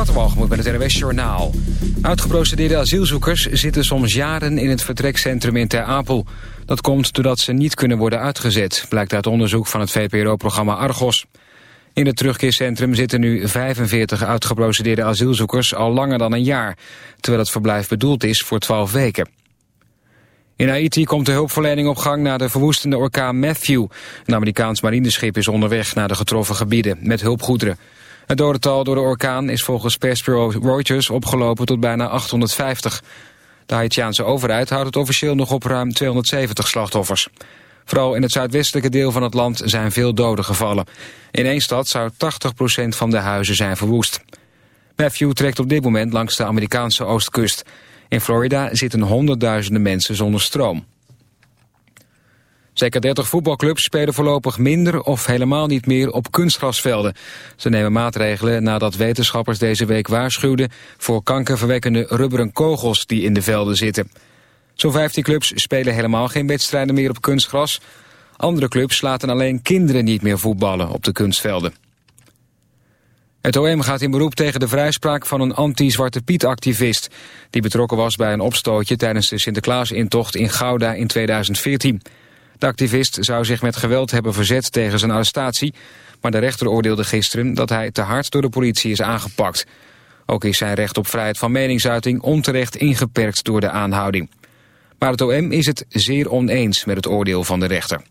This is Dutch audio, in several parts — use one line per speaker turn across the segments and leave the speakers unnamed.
Waterwalgemoed met het RWS Journaal. Uitgeprocedeerde asielzoekers zitten soms jaren in het vertrekcentrum in Ter Apel. Dat komt doordat ze niet kunnen worden uitgezet, blijkt uit onderzoek van het VPRO-programma Argos. In het terugkeercentrum zitten nu 45 uitgeprocedeerde asielzoekers al langer dan een jaar, terwijl het verblijf bedoeld is voor 12 weken. In Haiti komt de hulpverlening op gang na de verwoestende orkaan Matthew. Een Amerikaans marineschip is onderweg naar de getroffen gebieden met hulpgoederen. Het dodental door de orkaan is volgens persbureau Reuters opgelopen tot bijna 850. De Haitiaanse overheid houdt het officieel nog op ruim 270 slachtoffers. Vooral in het zuidwestelijke deel van het land zijn veel doden gevallen. In één stad zou 80% van de huizen zijn verwoest. Matthew trekt op dit moment langs de Amerikaanse oostkust. In Florida zitten honderdduizenden mensen zonder stroom. Zeker 30 voetbalclubs spelen voorlopig minder of helemaal niet meer op kunstgrasvelden. Ze nemen maatregelen nadat wetenschappers deze week waarschuwden voor kankerverwekkende rubberen kogels die in de velden zitten. Zo'n 15 clubs spelen helemaal geen wedstrijden meer op kunstgras. Andere clubs laten alleen kinderen niet meer voetballen op de kunstvelden. Het OM gaat in beroep tegen de vrijspraak van een anti-Zwarte Piet-activist... die betrokken was bij een opstootje tijdens de Sinterklaasintocht in Gouda in 2014. De activist zou zich met geweld hebben verzet tegen zijn arrestatie... maar de rechter oordeelde gisteren dat hij te hard door de politie is aangepakt. Ook is zijn recht op vrijheid van meningsuiting onterecht ingeperkt door de aanhouding. Maar het OM is het zeer oneens met het oordeel van de rechter.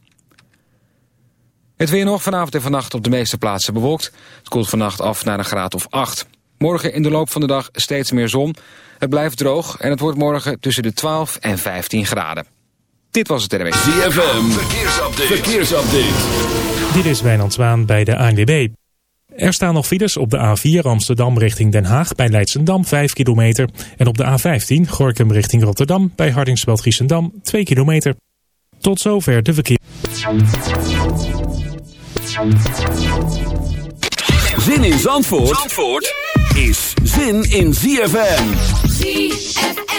Het weer nog vanavond en vannacht op de meeste plaatsen bewolkt. Het koelt vannacht af naar een graad of 8. Morgen in de loop van de dag steeds meer zon. Het blijft droog en het wordt morgen tussen de 12 en 15 graden. Dit was het RWS.
ZFM, verkeersupdate. verkeersupdate.
Dit is Wijnand Zwaan bij de ANWB. Er staan nog files op de A4 Amsterdam richting Den Haag bij Leidsendam 5 kilometer. En op de A15 Gorkum richting Rotterdam bij Hardingsveld-Giessendam 2 kilometer. Tot zover de verkeer.
Zin in Zandvoort, Zandvoort is zin in ZFM.
ZFM.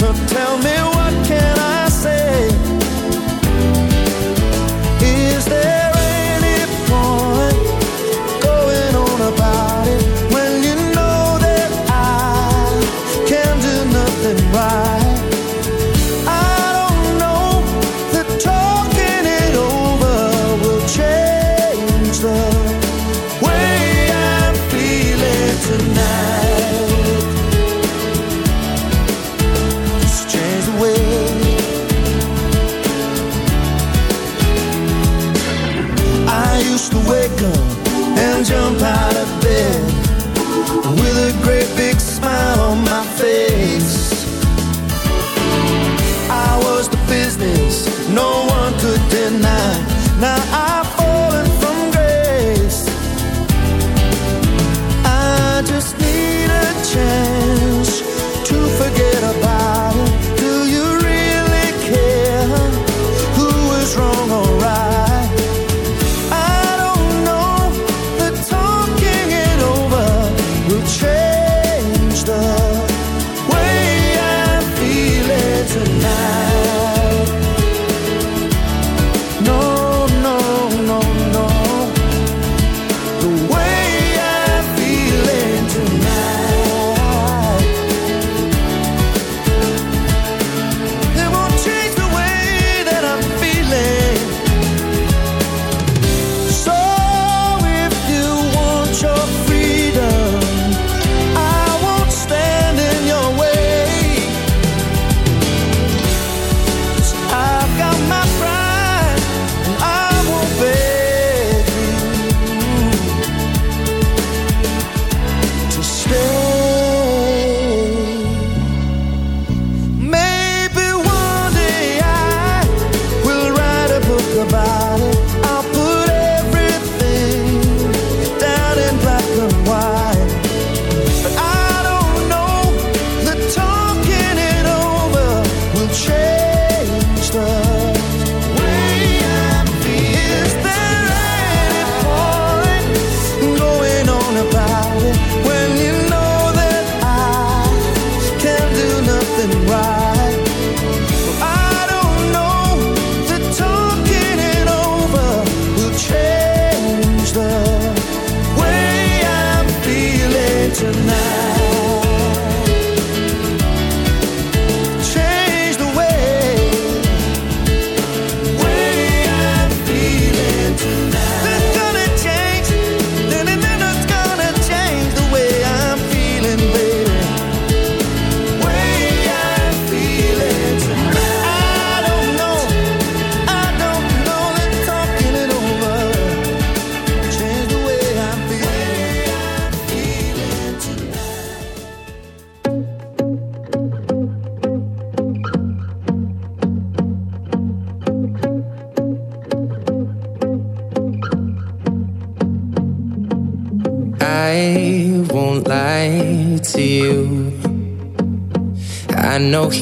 So tell me, what can I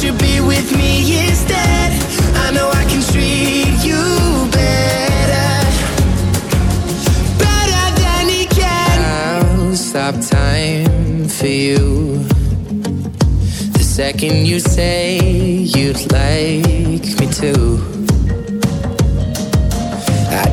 should be with me instead? I know I can treat you better, better than he can. I'll stop time for you. The second you say you'd like me to.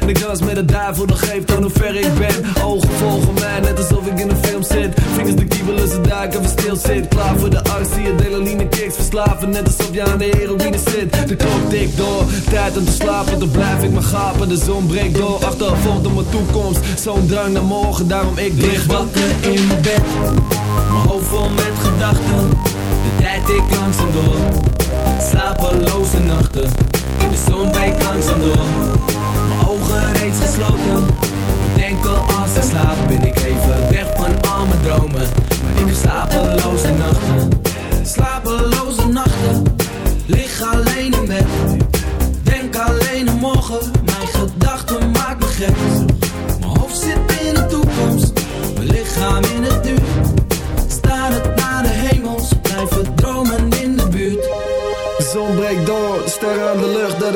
En ik
dans met de duivel, dat geeft aan hoe ver ik ben. Ogen volgen mij, net alsof ik in een film zit. Vingers de kiebelen, ze duiken, we stil zit. Klaar voor de actie, adrenaline kicks Verslaven, net alsof je aan de heroïne zit. De klok tikt door, tijd om te slapen. Dan blijf ik maar gapen, de zon breekt door. Achtervolgd op mijn toekomst, zo'n drang naar morgen Daarom ik
Lig wakker in mijn bed. Mijn hoofd vol met gedachten. De tijd ik langzaam door. Slapeloze nachten. In de zon breekt langzaam door ogen reeds gesloten Bedenken als ik slaap Ben ik even weg van al mijn dromen. Maar ik heb slapeloze nachten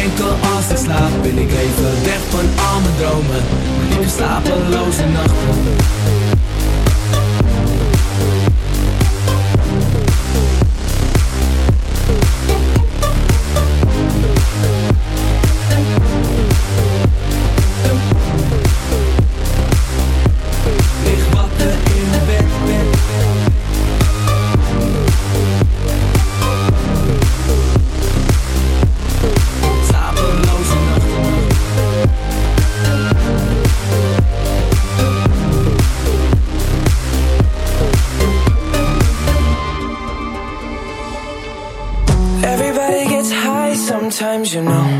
Bedenken als ik slaap Ben ik even weg van al mijn dromen. Maar ik heb slapeloze nachten
sometimes, you know.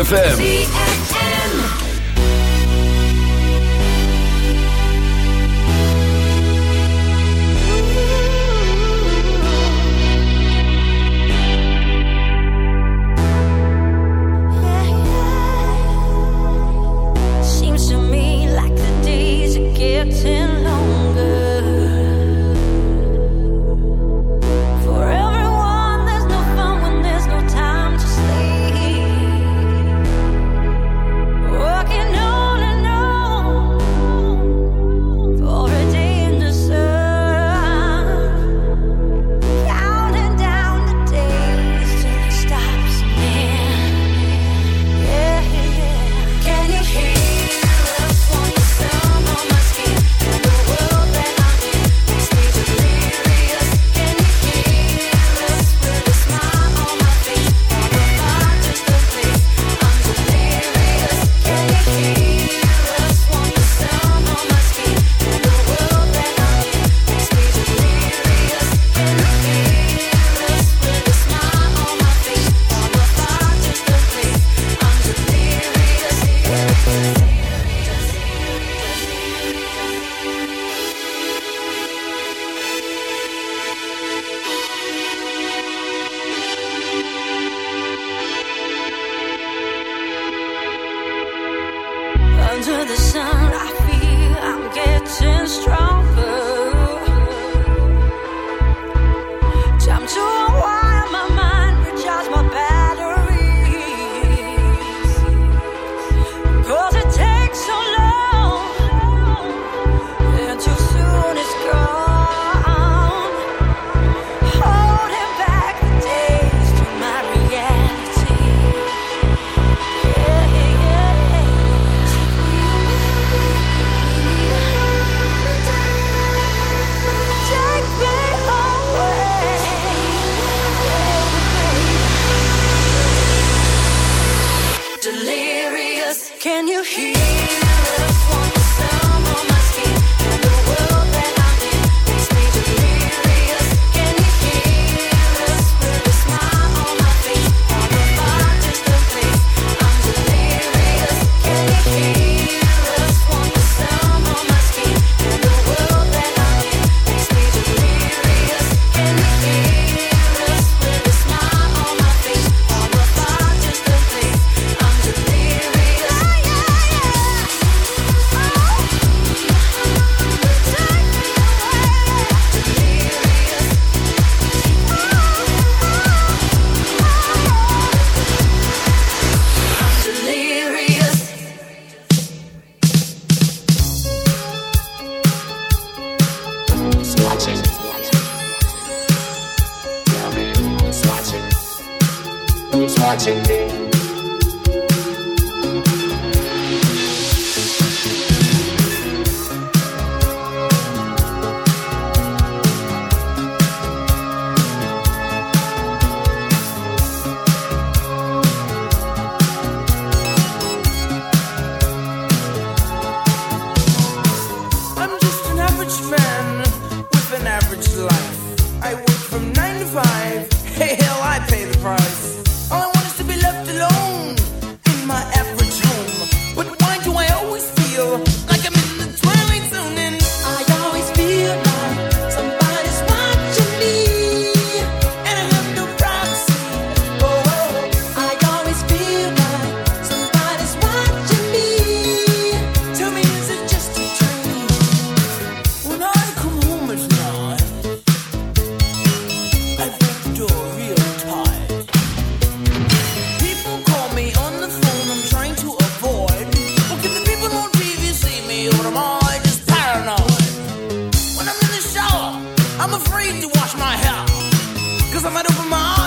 ZFM.
just paranoid. When I'm in the shower, I'm afraid to wash my hair. Cause
I might
open my
eyes.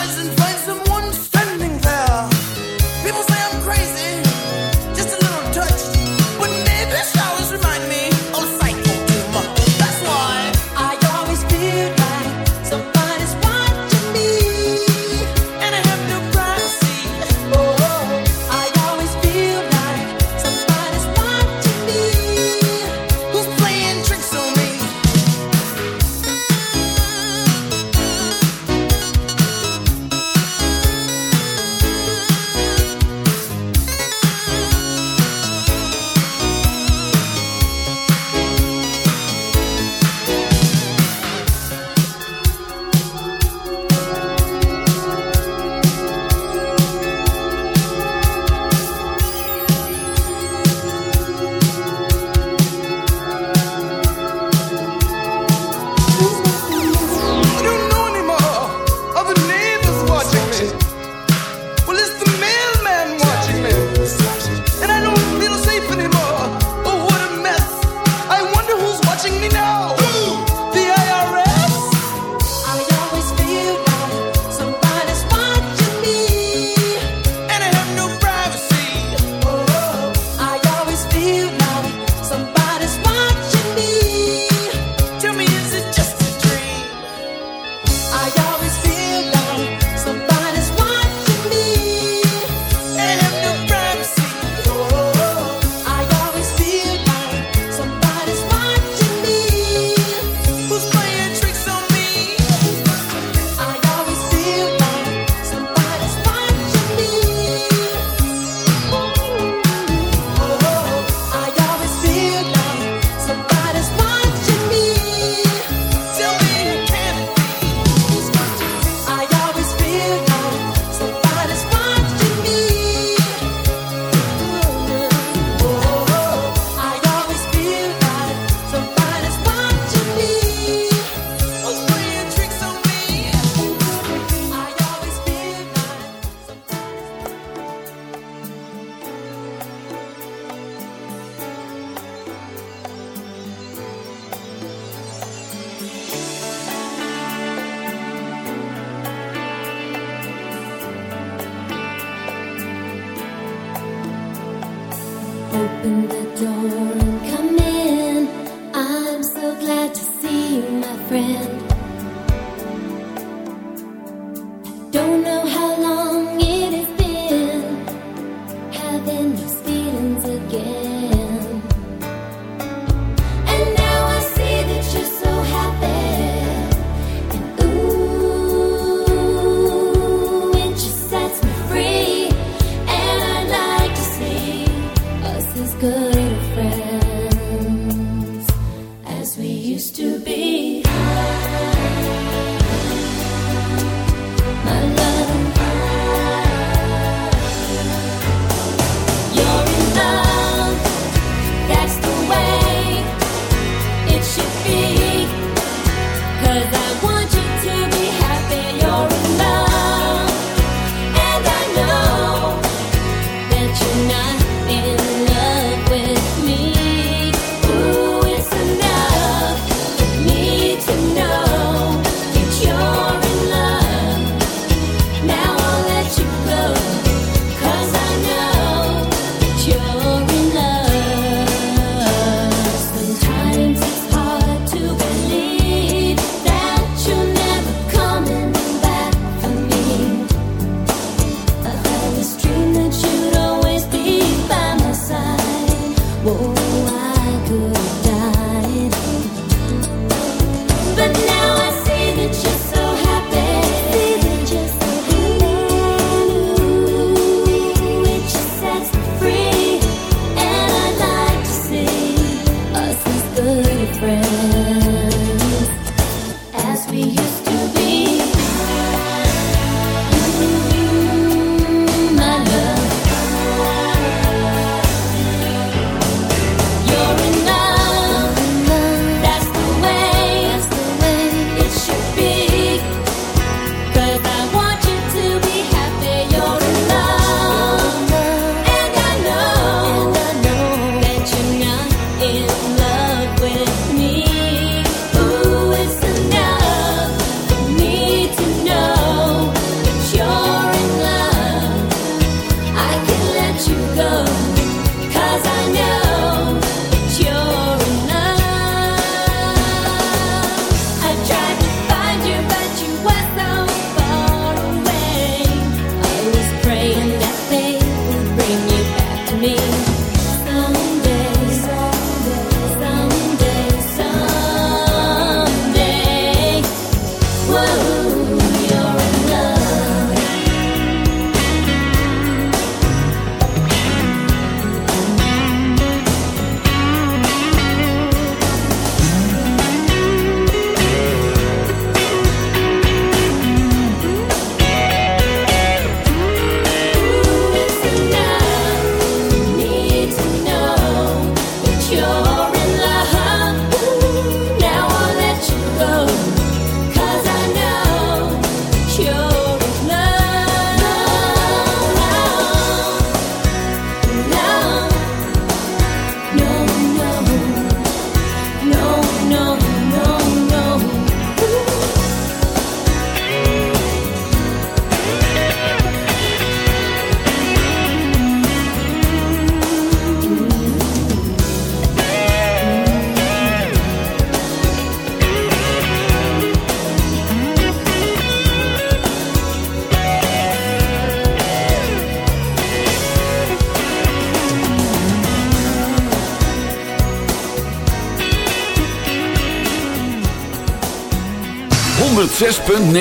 106.9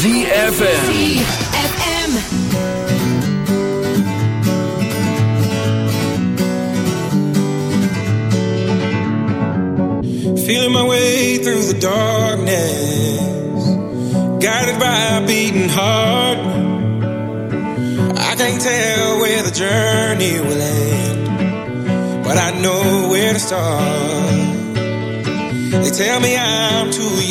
ZFN
Feeling my way through the darkness. Guided by a beating heart. I can't tell where the journey will end But I know where to start. They tell me I'm